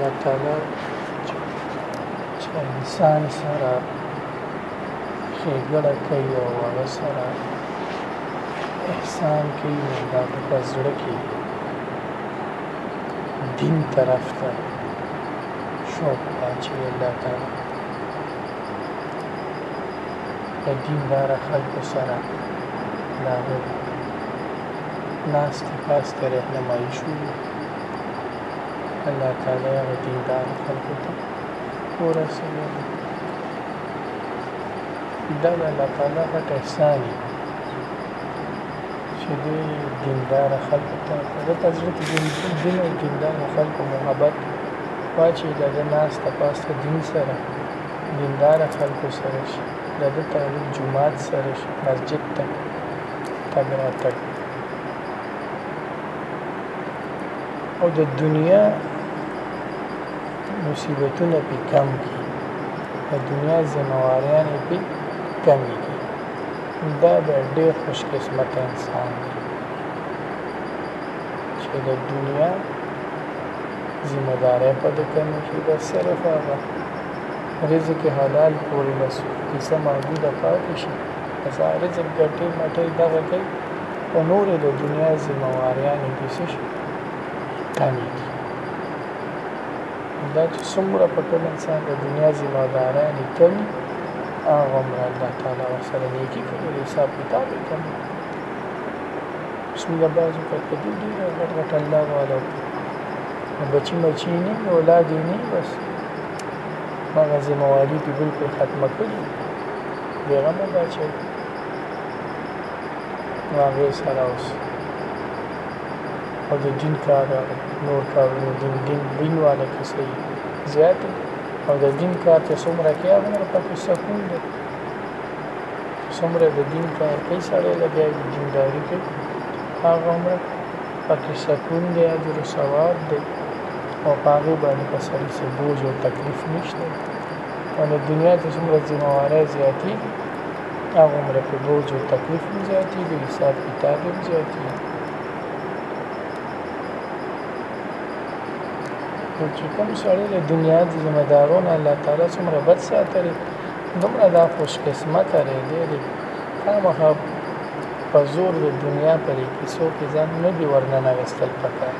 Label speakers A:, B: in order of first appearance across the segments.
A: مطلب چې انسان سره ښېګړه کوي او هغه سره احسان کوي نو دا په زړه کې دین طرف ته شوق اچوي الله تعالی له دین داره خلکو سره د هغوی ناستې پاستې رهنمایي شوې. الله تعالی هغو دیندارو خلکو ته ورسوي. دا د الله تعالی غټ احسان دی چې دې دیندار خلکو ته زه په زړه کې دین او دیندار خلکو محبت واچي د ناس ته پاسته دین سره دینداره خلکو سره شي د ده تعلیم جومات سره شي مسجد ته تګ راتګ او د دنیا مصیبتونه پې کم کړي د دنیا ذمواریان یې پې کمې کړي دا به ډېر خوش قسمت انسان دی چې د دنیا ذمه دارۍ په ده کمې کړي بس صرف هغه رزق حلال پورې بس کیسه محدوده پاتې شي بس رزق ګټې مټې دغه کوي او نورې د دنیا ذمهواریانې دې څه شي کمې دي دا چې څومره په کوم انسان د دنیا ذمهدارانې کمې هغه عمر الله تعالی ورسره نیکي کوي حساب کتاب یې کوي بسم الله بعضو کټ په دې ډېر غټ غټ الله والا بچی مچی نه اولاد یې نه بس هغه ذمہواری په بالکل ختمه کړي بیغم دا چې هغه سره اوس او د دین کار نور کارونه دین دین دین والا کیسې زیات او د دین کار چې څومره کې هغه نه پکې سکون دی څومره د دین کار کې سړی لګیا دین داری کې هغه عمر په کې سکون دی، اجر او ثواب دی او په هغې باندې په سړي څه بوج او تکلیف نشته او د دنیا چې څومره ذمه وارۍ زیاتېږي هغومره په بوج او تکلیف هم زیاتېږي حساب کتاب هم زیاتېږي نو چې کوم سړی د دنیا د ذمه دارو نه الله تعالی څومره بد ساتلی دومره دا خوش قسمته دی دی خامخا په زور د دنیا په دې کیسو کې ځان نه دی ورننه وستل پکار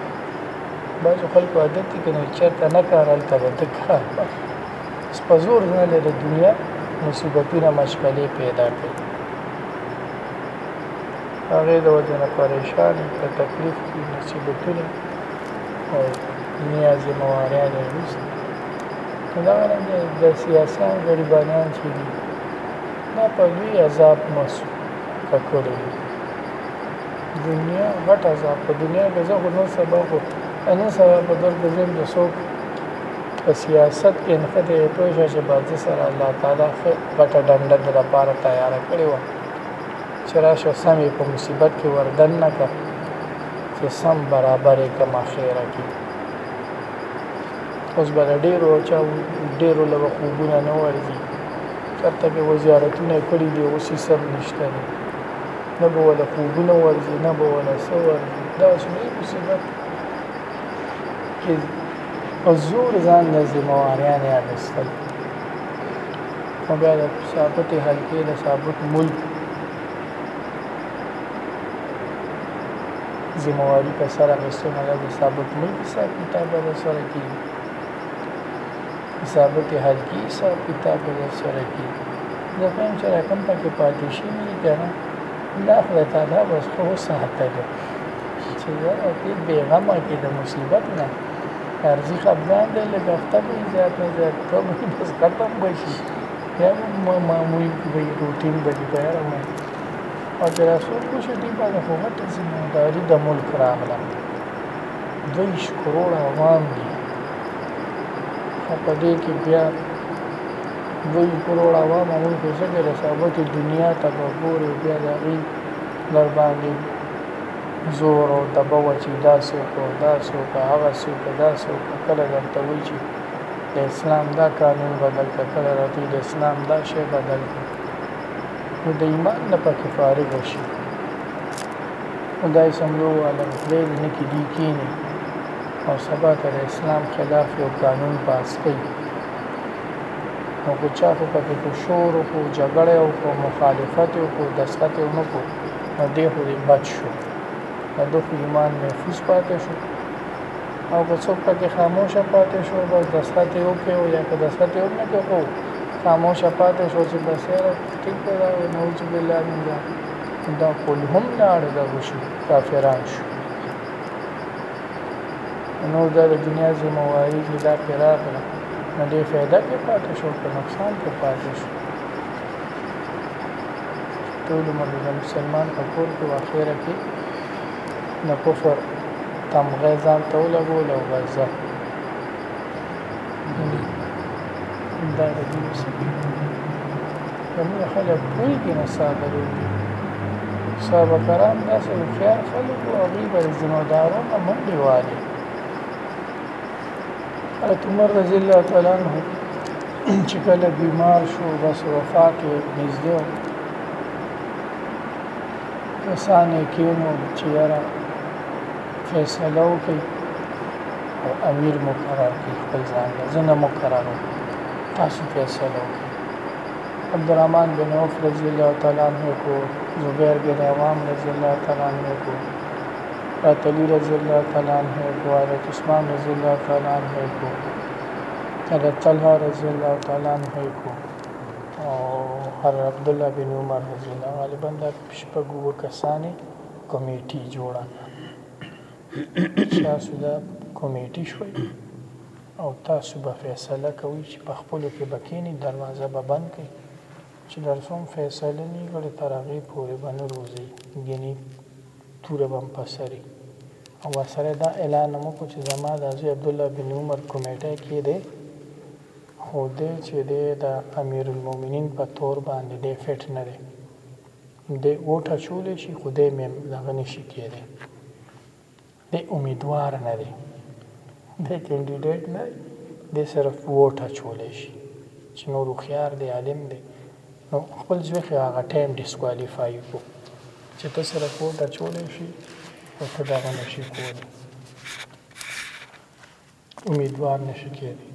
A: بعضو خلکو عادت دی کنه چرته نه کار هلته به د کار په زور نه د دنیا مصیبتونه مشغلې پیدا کوي هغه د وجه نه پریشان په تکلیف کې مصیبتونه او دنیا ذمہواریان روز دا رنګ د سیاسيان غریبانان چې دي دا په لوی عذاب مسو ککړې دي دنیا غټ عذاب په دنیا کې زه نو سبب انو سبب په دغه ځین د څوک په سیاست کې نه خدای په شې چې باز سره الله تعالی غټه ډنډه د لپاره تیار کړی و چې راشه سمې په مصیبت کې وردن نه کړ چې سم برابرې کما خیره کې اوس بل ډیرو چا ډیرو لوخوبونه نه ورځي چرته به وزیارتونه کړی دی اوس یې سم نشته دی نه به ولا خوبونه ورځي نه به ولا څه ورځي دا اوس مې مصیبت کې په زور ځان له ذمهواریان یې اخیستل او بیا د ثابتې حلقې د ثابت ملک ذمهواري په سر اخیستل هغه د ثابت ملک حساب کتاب به سره کېږي حساب کې حل کی حساب کتاب ور سره کی زه هم چې رقم پکې پاتې شي نه کنه الله خدای تعالی بس خو ساته ده چې دا دې بیغم کې د مصیبت نه ارزي خپلان دې له هفته به زیات نه زیات کم بس ختم بشي یا معمول کې به روټین به دې بیان وي او چې تاسو کو شي دې باندې خو غټه ذمہ داری د ملک راغله دوی شکرونه عوام دي او په دې کې بیا دوی کروڑ عوام هم په څه کې رسابه کې دنیا ته به ګوري بیا د هغوی در باندې زور او دبه وه چې دا څوک او دا څوک هغه څوک دا څوک کله درته وایي چې د اسلام دا قانون بدل کړه کله راته د اسلام دا شی بدل کړه نو د ایمان نه پکې فارغ شي خدای سملو عالم پرېږ نه کې دي کینې او سبا که د اسلام خلاف یو قانون پاس کړي نو که چا خو پکې کو شور او کو جګړه او کو مخالفت او کو دسخط او نو کو نو دې خو دې بچ شو د خو ایمان محفوظ پاتې شو او که څوک پکې خاموش پاتې شو بس دسخط یو کې او یا که دسخط یو نه کې خو خاموش پاتې شو چې بس یاره ټیک دی دا نعوذ بالله من دا دا کل هم لاړ دا وشي کافران شو نور دا د دنیا ذمه واري چې دا پرې راغله نو دې فایده کې پاتې شو که نقصان کې پاتې شو ټول عمر د مسلمان په کور کې واخیره کې د کفر تمغه ځان ته ولګول او غزه دا د دې زموږ خلک پوهېږي نه ساه دروي صحابه کرام داسې هوښیار خلک وو هغوی به د ذمهدارو نه منډې والې حضرت عمر رضی الله تعالی عنه چې کله بیمار شو بس وفات یې نږدې و کسان یې کېنو چې یاره فیصله وکړي او امیر مقرر کړي خپل ځان ځنه مقرر تاسو فیصله وکړي عبدالرحمن بن عوف رضی الله تعالی عنہ کو زبیر بن عوام رضی الله تعالی عنہ کو حضرت علی رضی الله تعالی عنہ کو حضرت عثمان رضی الله تعالی عنہ کو حضرت طلحه رضی الله تعالی عنہ کو او حضرت عبد الله بن عمر رضی الله غالبا د شپږو کسانې کمیټي جوړه کړه شاسو دا کمیټي شوي او تاسو به فیصله کوی چی په خپلو کی به کینی دروازه به بند کړی چی درسوم فیصله نی کړی تر هغی پوری به نه روزی ګنی توره به هم په سری او ورسره دا اعلان هم وکړو چی زما دا زوی عبدالله بن عمر کمیټی کی دی خو دی چی دی د امیرالمومنین په تور باندی دی فټ نه دی دی ووټ اچولی شی خو دی میم دغه نشی کیدای دی امیدوار نه دی دی کینډیډیټ نه دی دی صرف ووټ اچولی شي چې نور هوښیار دی عالم دی نو خپل زوی خو هغه ټایم ډیسکوالیفای کو چې ته صرف ووټ اچولی شي او ته دغه نشي کولی امیدوار نه شي کېدی.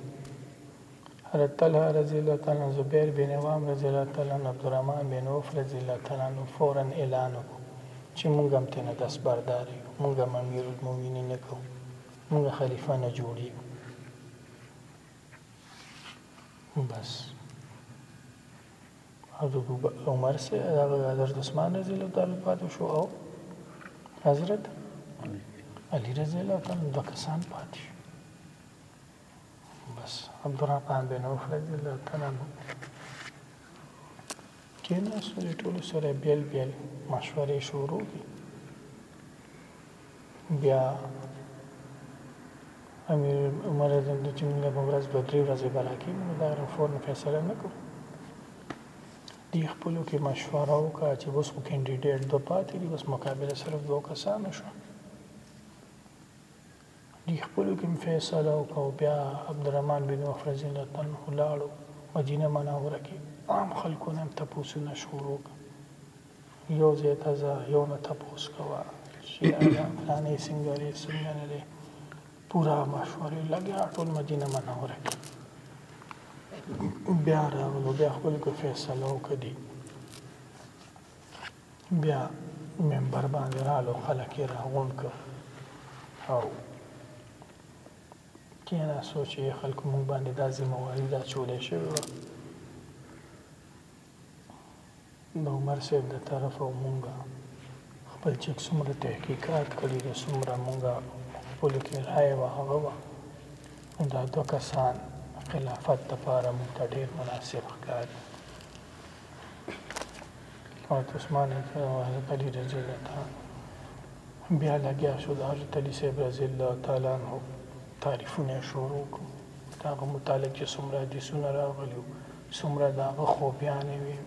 A: حضرت طلحة رضي الله تعالی عنه، زبير بن عوام رضي الله تعالی عنه، عبدالرحمن بن عوف رضي الله تعالی عنه فوراً اعلان وکړو چې مونږ هم ترې نه دستبردار يو، مونږ هم اميرالمؤمنين نه کوو، مونږ خليفه نه جوړېږو. بس. حضرت عمر سے حضرت عثمان رضی اللہ تعالی پاتې شو او حضرت علی رضی الله تعالی دوه کسان پاتې شو بس عبدالرحمن بن عوف رضی الله تعالی عنہ کېناستو د ټولو سره بیل بیل مشورې شروع کړې بیا امیر عمر اعظم ته چې موږ به ورځ دوه درې ورځې به راکړي موږ دا غره فورن فیصله نه کوو دې خپلو کې مشوره وکړه چې اوس خو کینډیډیټ دوه پاتې دي بس مقابله صرف دوه کسانو شوه دې خپلو کې فیصله وکړه او بیا عبدالرحمن بن عوف رضی الله تعالی عنه لاړو مدینه منوره کې عام خلکو نه هم تپوسونه شروع کړه يو ځای ته ځه يو نه تپوس کوه چې ايا فلاني څنګه دی څنګه نه دی پورا مشورې لګیا ټول مدینه منوره کې بیا راغلو بیا خپل کو فیصله وکړي بیا منبر باندې رالو خلک یې راغون کړ او کېنه سوچ یې خلکو مونږ باندې دا ذمه واري دا چولې شوې وه د عمر صاحب د طرف او مونږه خپل چې څومره تحقیقات کړي د څومره مونږه خپل کې رائے و هغه و نو دا دو کسان خلافت د پاره مونږ ته ډیر مناسب ښکاري حضرت عثمان او حضرت علی رضی الله تعالی بیا لګیا شو د حضرت علی صاحب رضی الله تعالی عنہ تعریفونه شروع کړو دا متعلق چې څومره حدیثونه راغلي څومره د هغه خوبیانې وې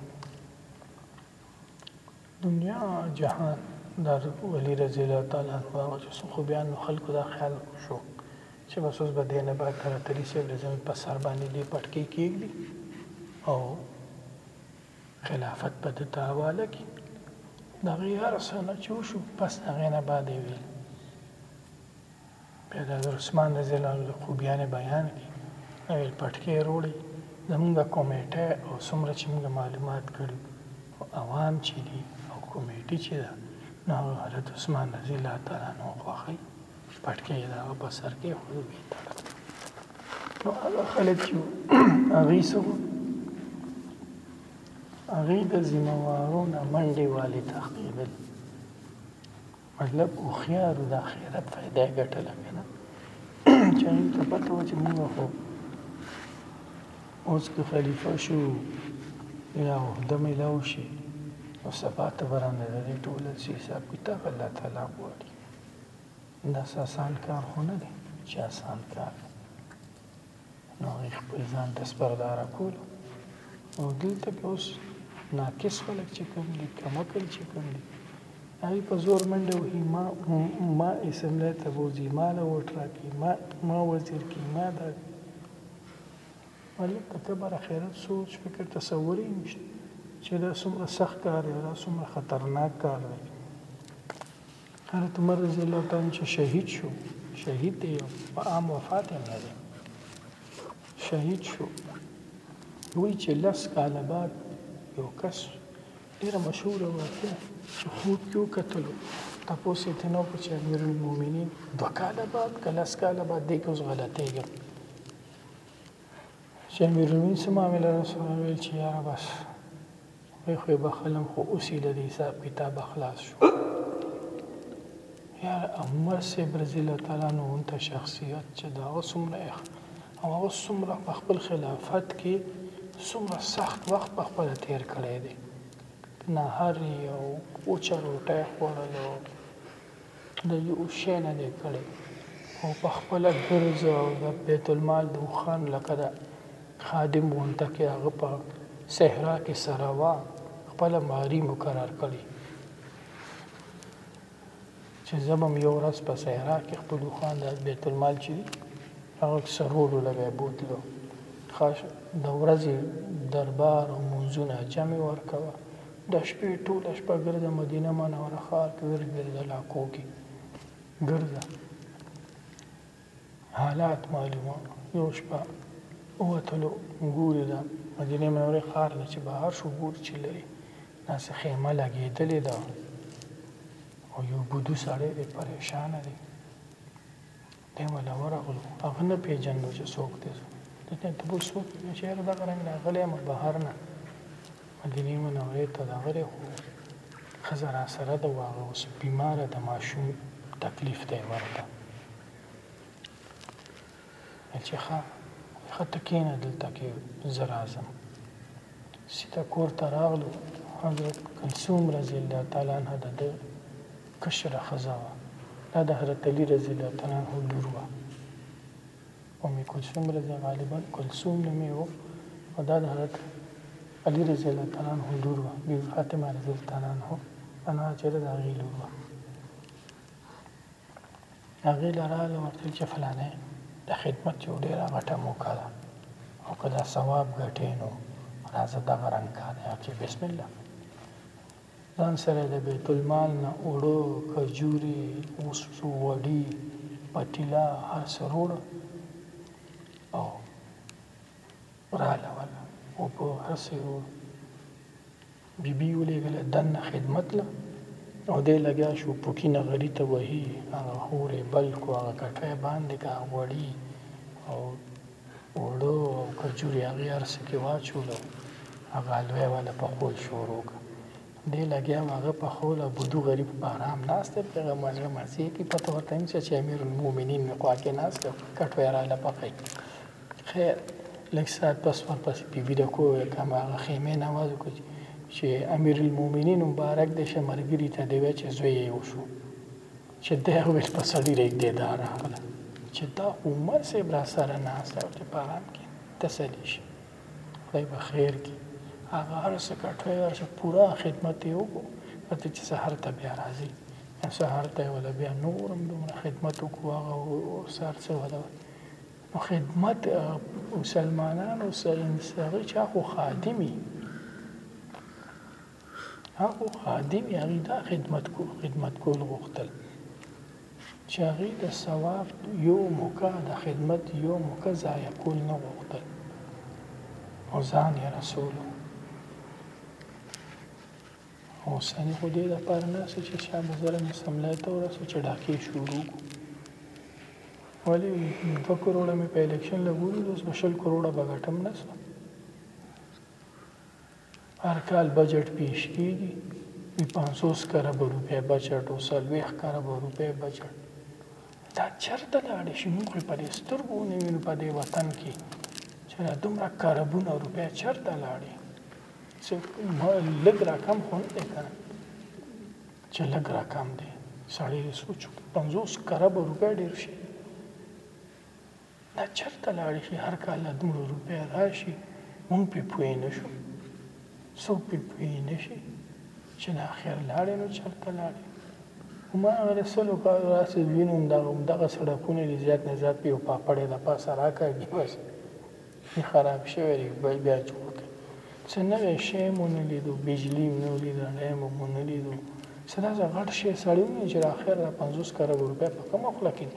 A: دنیا جهان د ولي رضی الله تعالی عنه هغه چې څو خوبیان نو خلکو دا خیال شو چې بس اوس به دی نه به تر تلي صاحب د زمین په سر باندې دې پټکې کېږدي او خلافت به د ته حواله کړي د هغې هر څه نه چې وشو پس د هغې نه بعد یې ویل بیا د حضرت عثمان رضی الله عنه د خوبیانې بیان کړي او یې پټکې روړي زمونږ کمیټه او څومره چې مونږ معلومات کړي او عوام چې دي او کمیټي چې ده نو هغه حضرت عثمان رضی الله تعالی عنه خوښي پټکې یې د هغه په سر کې خود وی تړل نو هغه خلک چې هغوی څه هغوی د ذمه وارو نه منډې والې تښتېدل مطلب هوښیارو د آخرت فایده یې ګټله که نه چې هغوی ته پته وه چې موږ خو اوس که خلیفه شو یا عهده میلاو شي نو سبا ته به رانه د دې ټول څه حساب کتاب الله تعالی غواړي داسې اسان کار خو نه دی چې اسان کار دی نو هغوی خپل ځان ته سپرداره کولو او دلته که اوس ناقص خلک چې کوم دي کم عقل چې کوم دي هغوی په زور منډه وهي ما ما اسمبلی ته بوځي ما له ووټ راکړي ما ما وزیر کړي ما دا هلته ته بر خیرت سوچ فکر تصور یې نشته چې دا څومره سخت کار دی دا څومره خطرناک کار دی حضرت عمر رضی الله تعالی چې شهید شو شهید دی په عام وفات هم نه دی شهید شو وی چې لس کاله بعد یو کس ډیره مشهوره واقع چې خوب کې وکتلو تاسو یې تنو په چې امیر المؤمنین دوه کاله بعد که لس کاله بعد دی کوز غلطېږم چې امیر المؤمنین سم معامله رسول ویل چې یاره بس سپی خو یې بخښلم خو اوس یې له دې حساب کتابه خلاص شو. یاره عمر صیب رضی الله تعالی عنه ته شخصیت چې د هغه څومره اخ او هغه څومره په خپل خلافت کې څومره سخت وخت په خپله تېر کړی دی، نهر یې او وچه روټۍ خوړلو. د يو شي نه دی کړی او په خپله ګرځه او د بيت المال د اوښان لکه د خادم غونته کې هغه په صحرا کې سراوا خپله ماري مقرر کړي چې زه به هم یو ورځ په صحرا کې خپل اوښان د بیت المال چې دي هغه سرولو له به یې بوتلو د ورځې دربار او مونځونه جمع ورکوه د شپې ټوله شپه ګرځه مدینه منوره ښار کې ګرځ ګرځه لاکو کې ګرځه حالات معلومه یو شپه ووتلو ګوري دا مدینه منوره ښار نه چې بهر شو ګوري چې لري داسې خیمه لګېدلې ده او یو بودو سړی دی پریشانه دی دی ولا ورغلو هغه نه پیژندو چې څوک دی ده ته ته به څوک یې چې یاره دغه رنګ راغلی یم بهر نه مدینې منورې ته راغلی خو ښځه راسره ده او هغه اوس بیماره ده ماشوم تکلیف دی ورته ویل چې ښه ښه ته کښېنه دلته کې زه راځم سیده کور ته راغلو حضرت کلثوم رضی الله تعالی عنها د ده کشره ښځه وه دا د حضرت علی رضی الله تعالی عنه لور وه ام کلثوم رضی غالبا کلثوم نوم یې وو او دا د حضرت علی رضی الله تعالی عنه لور وه بی فاطمه رضی الله تعالی عنه انا چې د هغې لور وه هغې له راغله ورته چې فلانه د خدمت یو ډېره غټه موقع ده او که دا ثواب ګټې نو راځه دغه رنګ کار دی چې بسم الله ځان سره د بیت المال نه اوړه، کجورې، وسپسو غوړي، پتیله هر څه روړه او راله وله اوبه هر څه یې روړه. بي بي یې ولېږله دننه خدمت له او دی لګیا شو پوکي نغري ته وهي، هغه اور یې بل کړو، هغه کټوی باندې کړ، هغه غوړي او اوړه او کجورې هغې هر څه کې واچول او هغه حلوی والا پخول شروع کړه. دی لګیا و هغه پخول او بدو غریب په ارام ناست دی په هغه مزه مزې کې پته ورته نه شوه چې امیرالمومنین مې خوا کې ناست دی او خپل کټوی راله پخوي. خیر لږ ساعت پس ورپسې بي بي د کور د هماغه خیمې نه اواز وکړ چې امیرالمومنین مبارک دې شه ملګري ته دې وایه چې زوی یې وشو. چې دی او ویسپه سړي رېږدې دا راغله چې دا عمر صیب راسره ناست دی او چې په هغه هم کې تسلي شي خدای به خیر کړي هغه هر څه کټوی ورشه پوره خدمت یې وکړو ورته چې سهار ته بیا راځي سهار ته ولا بیا نور هم دومره خدمت وکړو هغه سهار څه ولا نو خدمت مسلمانانو سره هغه چا خو خادمي هغو خادمې هغې دا خدمت خدمت کول غوښتل چې هغې د ثواب یو موقع د خدمت یو موقع ضایع کول نه غوښتل او ځان یې رسولو اوسنی خو دې لپاره نه سه چې شاه د زرم سملای ته ورسو چې ډاکې شروع کو ولی دو کروڑه مې په الیکشن لګولو اوس بشل کروڑه بغټم نه سو هر کال بجټ پیش کیږی وی پنځوس کربه روپی بجټ او څلویښت کربه روپی بجټ دا چرته لاړی چی موږ خو په دی سترګو ونه وینو په دی وطن کی چی دا دومره کربونه روپی چرته لاړی څه لږ رقم خو نه دی کنه چی لږ رقم دی سړی سوچ وکړي پنځوس کربه روپی ډیر شی دا چرته لاړی شی هر کال دا دومره روپی ادا شی مونږ پی پوی نشو څوک پی پوی نشی چی دا خیر لاړی نو چرته لاړی هماغه د سلو کالو راسی وینو همدغه همدغه سړکونه دی زیات نه زیات یو پاپړی د پاسه راکاږی بس دی خراب شوی دی بیا جوړ کړی څه نوی شی مو نه لیدو بجلی مو نه لیده ډیم مو نه لیدو څه داسې غټ شی سړی ونه چې دا خیر دا پنځوس کربو روپۍ په کومه خوله کې دي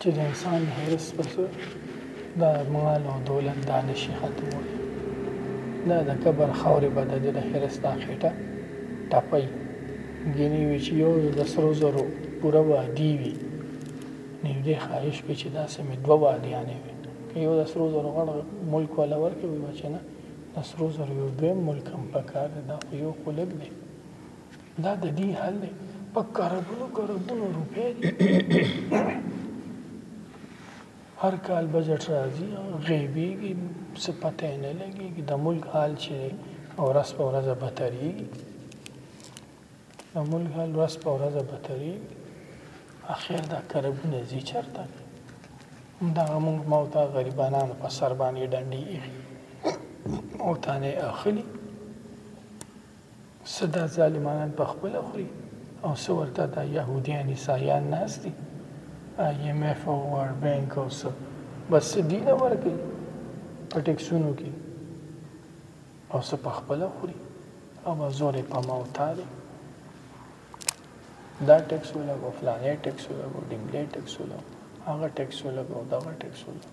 A: چې د انسان حرص په څه د مال او دولت دا نشي ختمولی دا د کبر خاورې به د د حرص دا خېټه ټپي ګینې وي چې یو د سرو زرو پوره وادي وي نو دې خواهش وي چې داسې مې دوه وادیانې وي که یو د سرو زرو غړ ملک والا ورکې وي بچې نه د سرو زرو یو دویم ملک هم پکار دی دا خو یو خو لږ دی دا د دې حل دی په کربونو کربونو روپې دي هر کال بجټ راځي غیبیږي څه پته نه لګیږي د ملک حال چې ورځ په ورځ بهتریږي د ملک حال ورځ په ورځ بهتریږي اخر دا کربونه ځي چرته همدغه موږ ما او تا غریبانانو په سر باندې ډنډې ایښي او تانې اخلي څه دا ظالمانان په خپله خوري او څه ورته دا یهودیان عیسایان ناست دي آی ایم ایف او ورلډ بانک او څه بس څه دوی له ورکوي په ټیکسونو کې او څه په خپله خوري او به زور یې په ما او تا دی دا ټیکس ولګو فلانی ټیکس ولګو ډیملی ټیکس ولګو هغه ټیکس ولګو دغه ټیکس ولګو